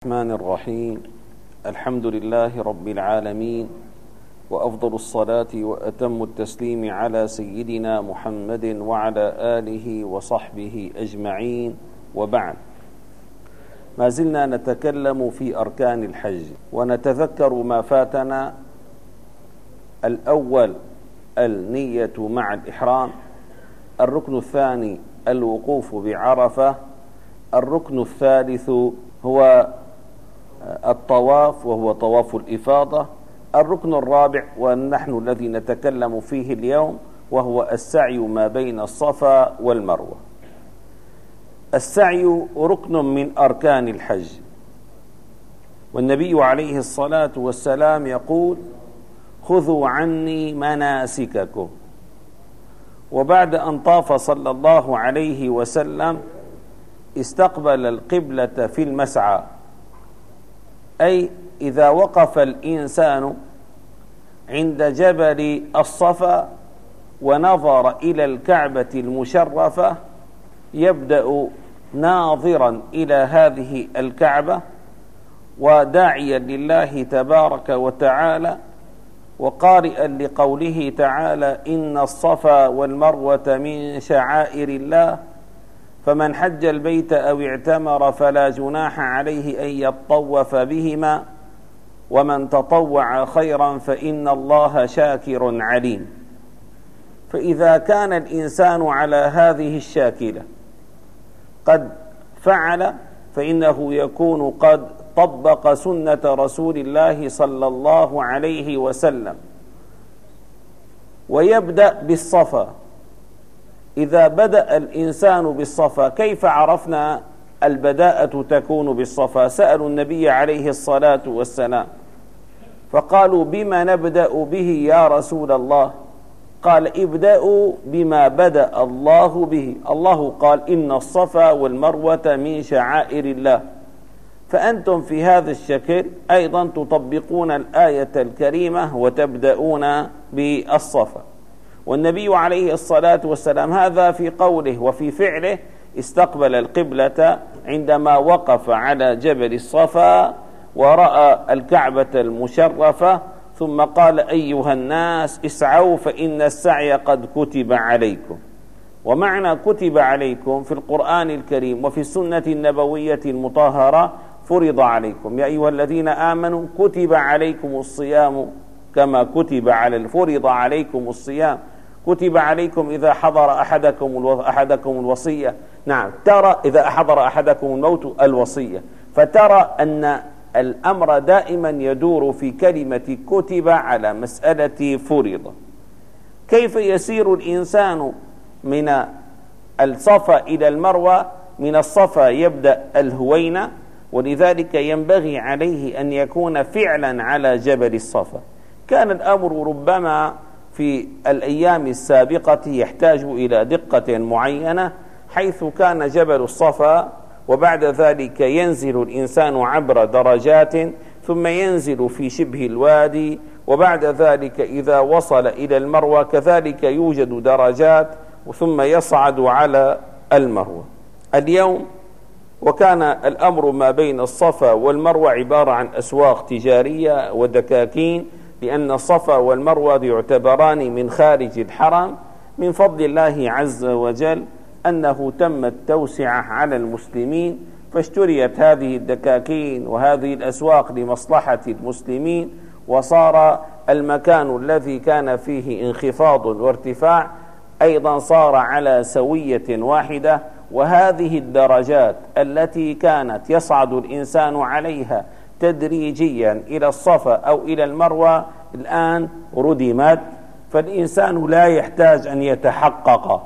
الرحمن الرحيم. الحمد لله رب العالمين وأفضل الصلاة وأتم التسليم على سيدنا محمد وعلى آله وصحبه أجمعين. وبعد ما زلنا نتكلم في أركان الحج ونتذكر ما فاتنا. الأول النية مع الإحرام. الركن الثاني الوقوف بعرفة. الركن الثالث هو الطواف وهو طواف الإفاضة. الركن الرابع ونحن الذي نتكلم فيه اليوم وهو السعي ما بين الصفا والمروة. السعي ركن من أركان الحج. والنبي عليه الصلاة والسلام يقول خذوا عني مناسككم. وبعد أن طاف صلى الله عليه وسلم استقبل القبلة في المسعى. أي إذا وقف الإنسان عند جبل الصفا ونظر إلى الكعبة المشرفة يبدأ ناظرا إلى هذه الكعبة وداعيا لله تبارك وتعالى وقارئا لقوله تعالى إن الصفا والمروة من شعائر الله فمن حج البيت أو اعتمر فلا جناح عليه أن يطوف بهما ومن تطوع خيرا فإن الله شاكر عليم. فإذا كان الإنسان على هذه الشاكلة قد فعل فإنه يكون قد طبق سنة رسول الله صلى الله عليه وسلم ويبدأ بالصفا. إذا بدأ الإنسان بالصفا كيف عرفنا البداءة تكون بالصفا؟ سألوا النبي عليه الصلاة والسلام. فقالوا بما نبدأ به يا رسول الله؟ قال ابدأوا بما بدأ الله به. الله قال إن الصفا والمروة من شعائر الله. فأنتم في هذا الشكل أيضا تطبقون الآية الكريمة وتبدأون بالصفا. والنبي عليه الصلاة والسلام هذا في قوله وفي فعله استقبل القبلة عندما وقف على جبل الصفا ورأى الكعبة المشرفة ثم قال أيها الناس اسعوا فإن السعي قد كتب عليكم. ومعنى كتب عليكم في القرآن الكريم وفي السنة النبوية المطهرة فرض عليكم. يا أيها الذين آمنوا كتب عليكم الصيام كما كتب على الفرض عليكم الصيام. كتب عليكم إذا حضر أحدكم أحدكم الوصية. نعم ترى إذا حضر أحدكم الموت الوصية. فترى أن الأمر دائما يدور في كلمة كتب على مسألة فرض. كيف يسير الإنسان من الصفا إلى المروى من الصفا يبدأ الهوينة ولذلك ينبغي عليه أن يكون فعلا على جبل الصفا كان الأمر ربما في الأيام السابقة يحتاج إلى دقة معينة حيث كان جبل الصفا وبعد ذلك ينزل الإنسان عبر درجات ثم ينزل في شبه الوادي وبعد ذلك إذا وصل إلى المروى كذلك يوجد درجات ثم يصعد على المروى اليوم وكان الأمر ما بين الصفا والمروى عبارة عن أسواق تجارية ودكاكين لأن الصفا والمروة يعتبران من خارج الحرم من فضل الله عز وجل أنه تم التوسعة على المسلمين فاشتريت هذه الدكاكين وهذه الأسواق لمصلحة المسلمين وصار المكان الذي كان فيه انخفاض وارتفاع أيضا صار على سوية واحدة وهذه الدرجات التي كانت يصعد الإنسان عليها تدريجيا إلى الصفا أو إلى المروى الآن ردمت. فالإنسان لا يحتاج أن يتحقق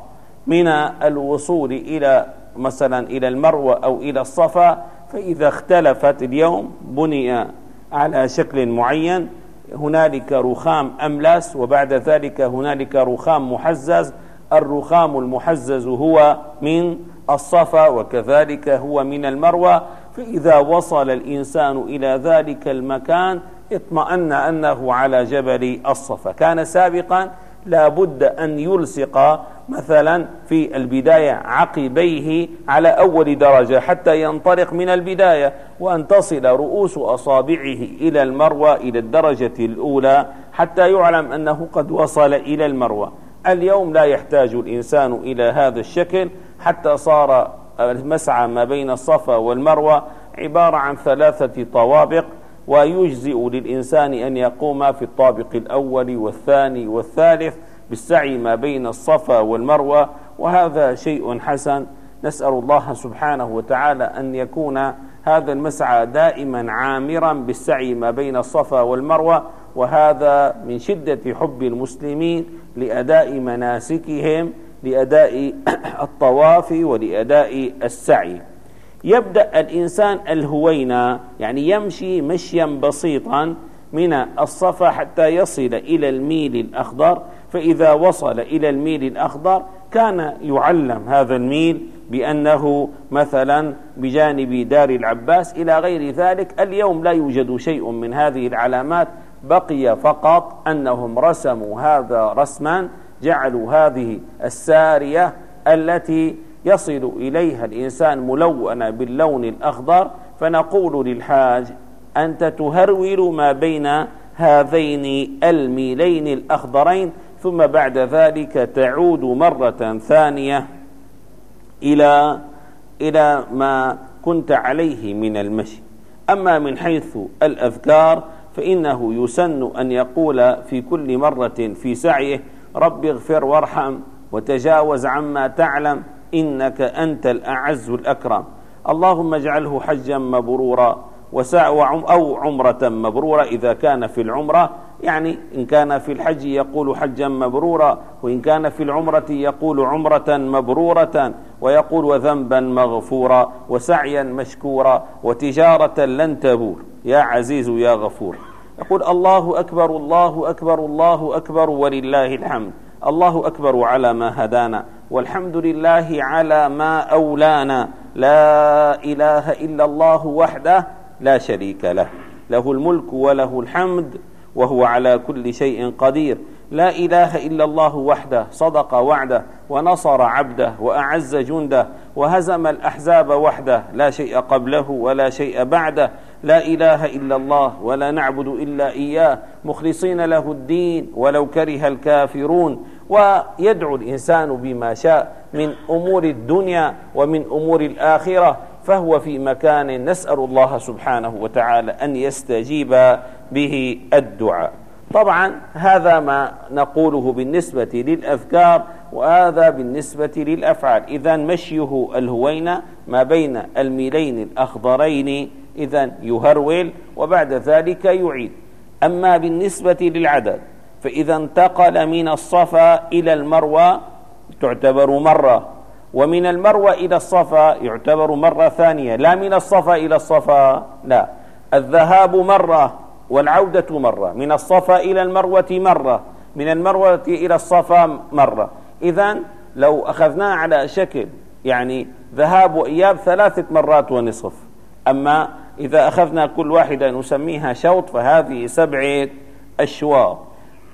من الوصول إلى مثلا إلى المروى أو إلى الصفا فإذا اختلفت اليوم بني على شكل معين. هنالك رخام أملس وبعد ذلك هنالك رخام محزز. الرخام المحزز هو من الصفا وكذلك هو من المروى فإذا وصل الإنسان إلى ذلك المكان اطمأن أنه على جبل الصفا. كان سابقا لا بد أن يلصق مثلا في البداية عقبيه على أول درجة حتى ينطلق من البداية وأن تصل رؤوس أصابعه إلى المروى إلى الدرجة الأولى حتى يعلم أنه قد وصل إلى المروى اليوم لا يحتاج الإنسان إلى هذا الشكل حتى صار المسعى ما بين الصفا والمروة عبارة عن ثلاثة طوابق ويجزئ للإنسان أن يقوم في الطابق الأول والثاني والثالث بالسعي ما بين الصفا والمروة وهذا شيء حسن. نسأل الله سبحانه وتعالى أن يكون هذا المسعى دائما عامرا بالسعي ما بين الصفا والمروة وهذا من شدة حب المسلمين لأداء مناسكهم لأداء الطواف ولأداء السعي. يبدأ الإنسان الهوينة يعني يمشي مشيا بسيطا من الصفا حتى يصل إلى الميل الأخضر. فإذا وصل إلى الميل الأخضر كان يعلم هذا الميل بأنه مثلا بجانب دار العباس إلى غير ذلك اليوم لا يوجد شيء من هذه العلامات بقي فقط أنهم رسموا هذا رسما جعلوا هذه السارية التي يصل إليها الإنسان ملونة باللون الأخضر. فنقول للحاج أنت تهرول ما بين هذين الميلين الأخضرين ثم بعد ذلك تعود مرة ثانية إلى إلى ما كنت عليه من المشي. أما من حيث الأذكار فإنه يسن أن يقول في كل مرة في سعيه رب اغفر وارحم وتجاوز عما تعلم إنك أنت الأعز الأكرم. اللهم اجعله حجا مبرورا أو عمرة مبرورة إذا كان في العمرة يعني إن كان في الحج يقول حجا مبرورا وإن كان في العمرة يقول عمرة مبرورة ويقول وذنبا مغفورا وسعيا مشكورا وتجارة لن تبور. يا عزيز يا غفور. يقول الله أكبر الله أكبر الله أكبر ولله الحمد. الله أكبر على ما هدانا والحمد لله على ما أولانا. لا إله إلا الله وحده لا شريك له. له الملك وله الحمد وهو على كل شيء قدير. لا إله إلا الله وحده صدق وعده ونصر عبده وأعز جنده وهزم الأحزاب وحده. لا شيء قبله ولا شيء بعده. لا إله إلا الله ولا نعبد إلا إياه. مخلصين له الدين ولو كره الكافرون. ويدعو الإنسان بما شاء من أمور الدنيا ومن أمور الآخرة. فهو في مكان نسأل الله سبحانه وتعالى أن يستجيب به الدعاء. طبعا هذا ما نقوله بالنسبة للأذكار وهذا بالنسبة للأفعال. إذا مشيه الهوين ما بين الميلين الأخضرين إذا يهرول وبعد ذلك يعيد. أما بالنسبة للعدد فإذا انتقل من الصفا إلى المروى تعتبر مرة. ومن المروى إلى الصفا يعتبر مرة ثانية. لا من الصفا إلى الصفا لا. الذهاب مرة والعودة مرة. من الصفا إلى المروة مرة. من المروة إلى الصفا مرة. إذا لو أخذناه على شكل يعني ذهاب وإياب ثلاثة مرات ونصف. أما إذا أخذنا كل واحدة نسميها شوط فهذه سبعة أشواط.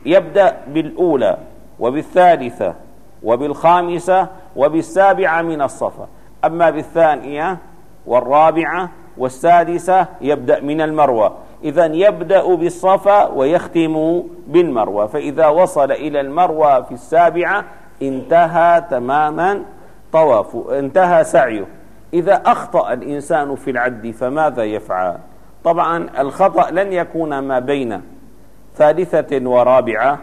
يبدأ بالأولى وبالثالثة. وبالخامسة وبالسابعة من الصفا. أما بالثانية والرابعة والسادسة يبدأ من المروة. إذا يبدأ بالصفا ويختم بالمروة. فإذا وصل إلى المروة في السابعة انتهى تماما طواف انتهى سعيه. إذا أخطأ الإنسان في العد فماذا يفعل؟ طبعا الخطأ لن يكون ما بين ثالثة ورابعة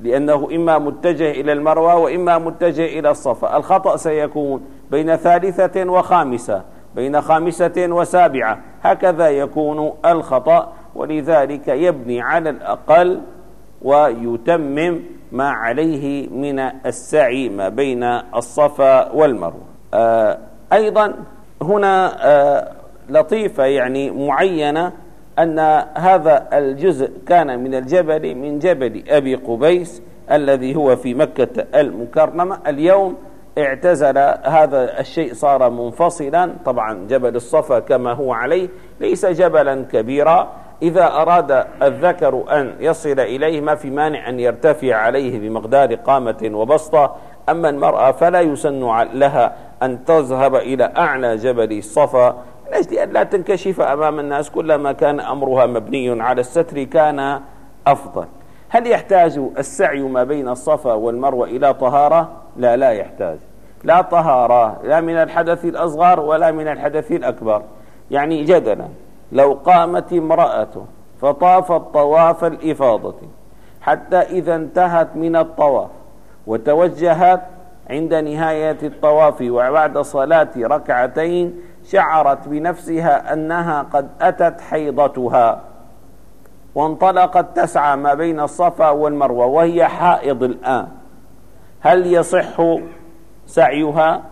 لأنه إما متجه إلى المروى وإما متجه إلى الصفا. الخطأ سيكون بين ثالثة وخامسة بين خامسة وسابعة. هكذا يكون الخطأ ولذلك يبني على الأقل ويتمم ما عليه من السعي ما بين الصفا والمروة. آه أيضا هنا آه لطيفة يعني معينة أن هذا الجزء كان من الجبل من جبل أبي قبيس الذي هو في مكة المكرمة. اليوم اعتزل هذا الشيء صار منفصلا. طبعا جبل الصفا كما هو عليه ليس جبلا كبيرا. إذا أراد الذكر أن يصل إليه ما في مانع أن يرتفع عليه بمقدار قامة وبسطة. أما المرأة فلا يسن لها أن تذهب إلى أعلى جبل الصفا. لأجل أن لا تنكشف أمام الناس كلما كان أمرها مبني على الستر كان أفضل. هل يحتاج السعي ما بين الصفا والمروة إلى طهارة؟ لا لا يحتاج. لا طهارة لا من الحدث الأصغر ولا من الحدث الأكبر. يعني جدلا لو قامت امرأة فطافت طواف الإفاضة حتى إذا انتهت من الطواف وتوجهت عند نهاية الطواف وبعد صلاة ركعتين شعرت بنفسها أنها قد أتت حيضتها وانطلقت تسعى ما بين الصفا والمروة وهي حائض الآن. هل يصح سعيها؟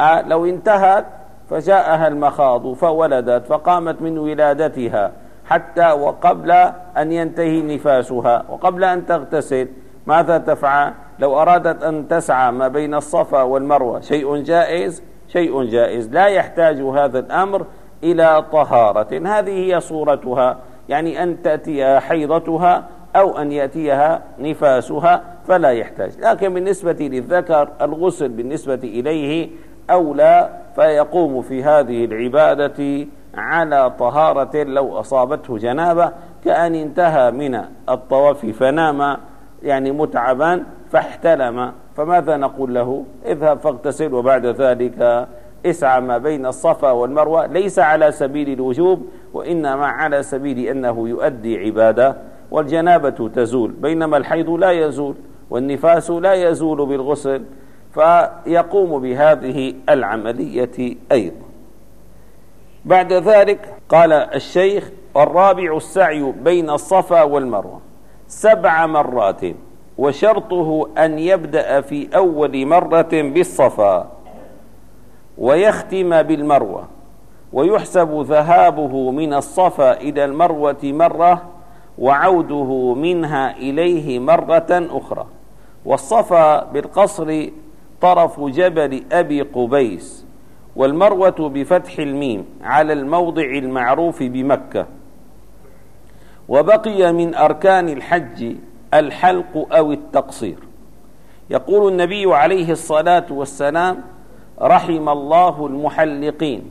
آه لو انتهت فجاءها المخاض فولدت فقامت من ولادتها حتى وقبل أن ينتهي نفاسها وقبل أن تغتسل. ماذا تفعل؟ لو أرادت أن تسعى ما بين الصفا والمروة شيء جائز؟ شيء جائز. لا يحتاج هذا الأمر إلى طهارة. هذه هي صورتها. يعني أن تأتيها حيضتها أو أن يأتيها نفاسها فلا يحتاج. لكن بالنسبة للذكر الغسل بالنسبة إليه أولى فيقوم في هذه العبادة على طهارة لو أصابته جنابة كأن انتهى من الطواف فنام يعني متعبا فاحتلم. فماذا نقول له؟ اذهب فاغتسل وبعد ذلك اسعى ما بين الصفا والمروة. ليس على سبيل الوجوب وإنما على سبيل أنه يؤدي عبادة والجنابة تزول. بينما الحيض لا يزول والنفاس لا يزول بالغسل. فيقوم بهذه العملية أيضا. بعد ذلك قال الشيخ الرابع السعي بين الصفا والمروة. سبع مرات وشرطه أن يبدأ في أول مرة بالصفا ويختم بالمروة ويحسب ذهابه من الصفا إلى المروة مرة وعوده منها إليه مرة أخرى. والصفا بالقصر طرف جبل أبي قبيس والمروة بفتح الميم على الموضع المعروف بمكة. وبقي من أركان الحج الحلق أو التقصير. يقول النبي عليه الصلاة والسلام رحم الله المحلقين.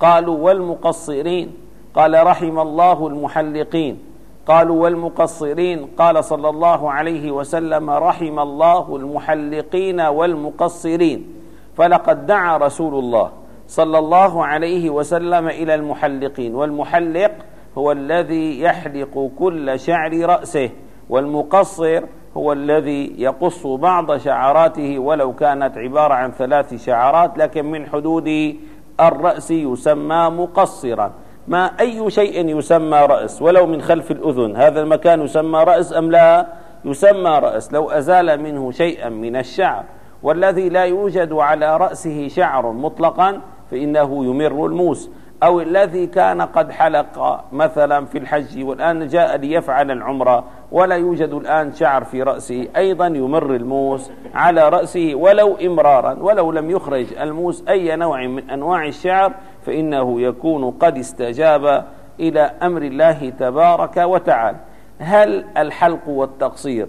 قالوا والمقصرين. قال رحم الله المحلقين. قالوا والمقصرين. قال صلى الله عليه وسلم رحم الله المحلقين والمقصرين. فلقد دعا رسول الله صلى الله عليه وسلم إلى المحلقين والمحلق هو الذي يحلق كل شعر رأسه. والمقصر هو الذي يقص بعض شعراته ولو كانت عبارة عن ثلاث شعرات لكن من حدود الرأس يسمى مقصرا. ما أي شيء يسمى رأس؟ ولو من خلف الأذن. هذا المكان يسمى رأس أم لا؟ يسمى رأس. لو أزال منه شيئا من الشعر. والذي لا يوجد على رأسه شعر مطلقا فإنه يمر الموس. أو الذي كان قد حلق مثلا في الحج والآن جاء ليفعل العمرة ولا يوجد الآن شعر في رأسه أيضا يمر الموس على رأسه ولو إمرارا ولو لم يخرج الموس أي نوع من أنواع الشعر فإنه يكون قد استجاب إلى أمر الله تبارك وتعالى. هل الحلق والتقصير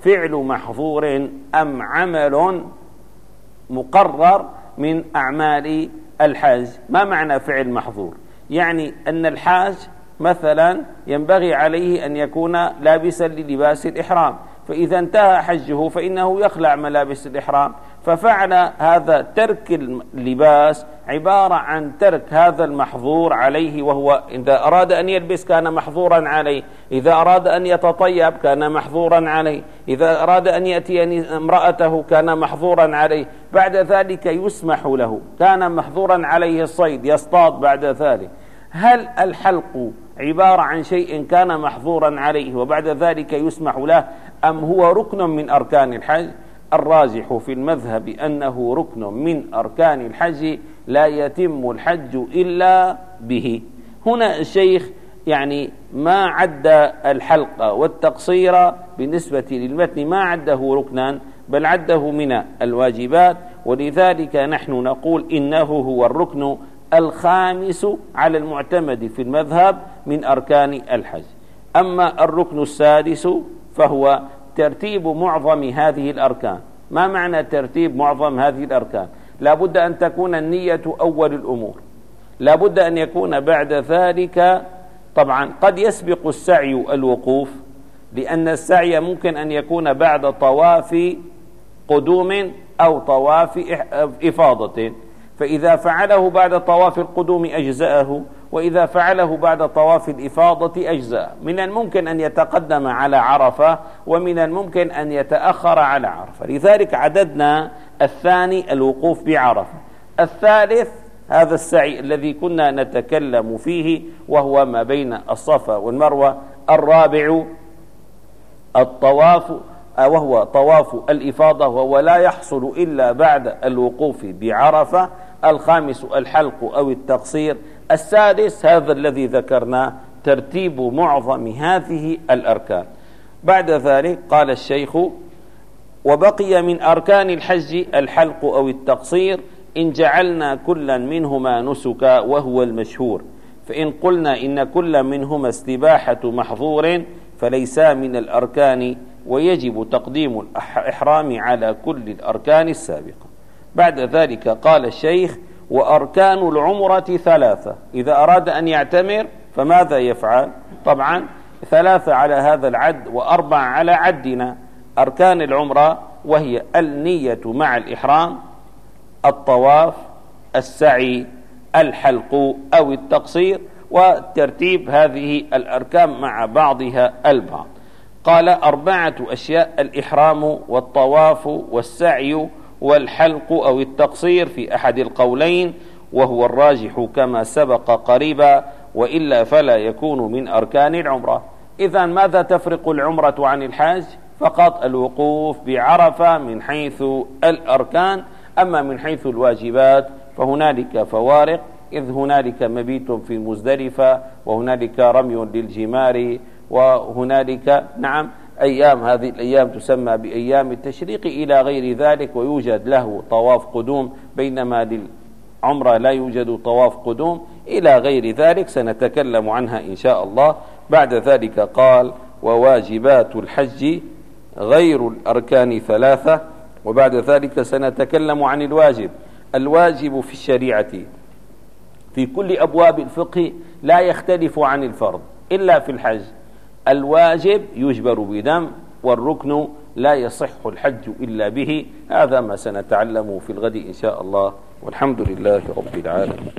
فعل محظور أم عمل مقرر من أعمال الحاج ما معنى فعل محظور؟ يعني أن الحاج مثلا ينبغي عليه أن يكون لابسا للباس الإحرام فإذا انتهى حجه فإنه يخلع ملابس الإحرام ففعل هذا ترك اللباس عبارة عن ترك هذا المحظور عليه وهو إذا أراد أن يلبس كان محظورا عليه إذا أراد أن يتطيب كان محظورا عليه إذا أراد أن يأتي امرأته كان محظورا عليه بعد ذلك يسمح له كان محظورا عليه الصيد يصطاد بعد ذلك. هل الحلق عبارة عن شيء كان محظورا عليه وبعد ذلك يسمح له أم هو ركن من أركان الحج؟ الراجح في المذهب أنه ركن من أركان الحج لا يتم الحج إلا به. هنا الشيخ يعني ما عد الحلق والتقصير بالنسبة للمتن ما عده ركنا بل عده من الواجبات. ولذلك نحن نقول إنه هو الركن الخامس على المعتمد في المذهب من أركان الحج. أما الركن السادس فهو ترتيب معظم هذه الأركان. ما معنى ترتيب معظم هذه الأركان؟ لا بد أن تكون النية أول الأمور. لا بد أن يكون بعد ذلك طبعا قد يسبق السعي الوقوف لأن السعي ممكن أن يكون بعد طواف قدوم أو طواف إفاضة. فإذا فعله بعد طواف القدوم أجزأه وإذا فعله بعد طواف الإفاضة أجزاء من الممكن أن يتقدم على عرفة ومن الممكن أن يتأخر على عرفة. لذلك عددنا الثاني الوقوف بعرفة. الثالث هذا السعي الذي كنا نتكلم فيه وهو ما بين الصفا والمروة. الرابع الطواف وهو طواف الإفاضة وهو لا يحصل إلا بعد الوقوف بعرفة. الخامس الحلق أو التقصير. السادس هذا الذي ذكرناه ترتيب معظم هذه الأركان. بعد ذلك قال الشيخ وبقي من أركان الحج الحلق أو التقصير إن جعلنا كلا منهما نسكا وهو المشهور. فإن قلنا إن كل منهما استباحة محظور فليسا من الأركان ويجب تقديم الإحرام على كل الأركان السابقة. بعد ذلك قال الشيخ وأركان العمرة ثلاثة. إذا أراد أن يعتمر فماذا يفعل؟ طبعا ثلاثة على هذا العد وأربع على عدنا. أركان العمرة وهي النية مع الإحرام الطواف السعي الحلق أو التقصير وترتيب هذه الأركان مع بعضها البعض. قال أربعة أشياء الإحرام والطواف والسعي والحلق أو التقصير في أحد القولين وهو الراجح كما سبق قريبا وإلا فلا يكون من أركان العمرة. إذا ماذا تفرق العمرة عن الحاج؟ فقط الوقوف بعرفة من حيث الأركان أما من حيث الواجبات فهنالك فوارق إذ هنالك مبيت في مزدلفة وهنالك رمي للجمار وهنالك نعم أيام هذه الأيام تسمى بأيام التشريق إلى غير ذلك ويوجد له طواف قدوم. بينما للعمرة لا يوجد طواف قدوم إلى غير ذلك سنتكلم عنها إن شاء الله. بعد ذلك قال وواجبات الحج غير الأركان ثلاثة. وبعد ذلك سنتكلم عن الواجب. الواجب في الشريعة في كل أبواب الفقه لا يختلف عن الفرض إلا في الحج. الواجب يجبر بدم والركن لا يصح الحج إلا به. هذا ما سنتعلم في الغد إن شاء الله. والحمد لله رب العالمين.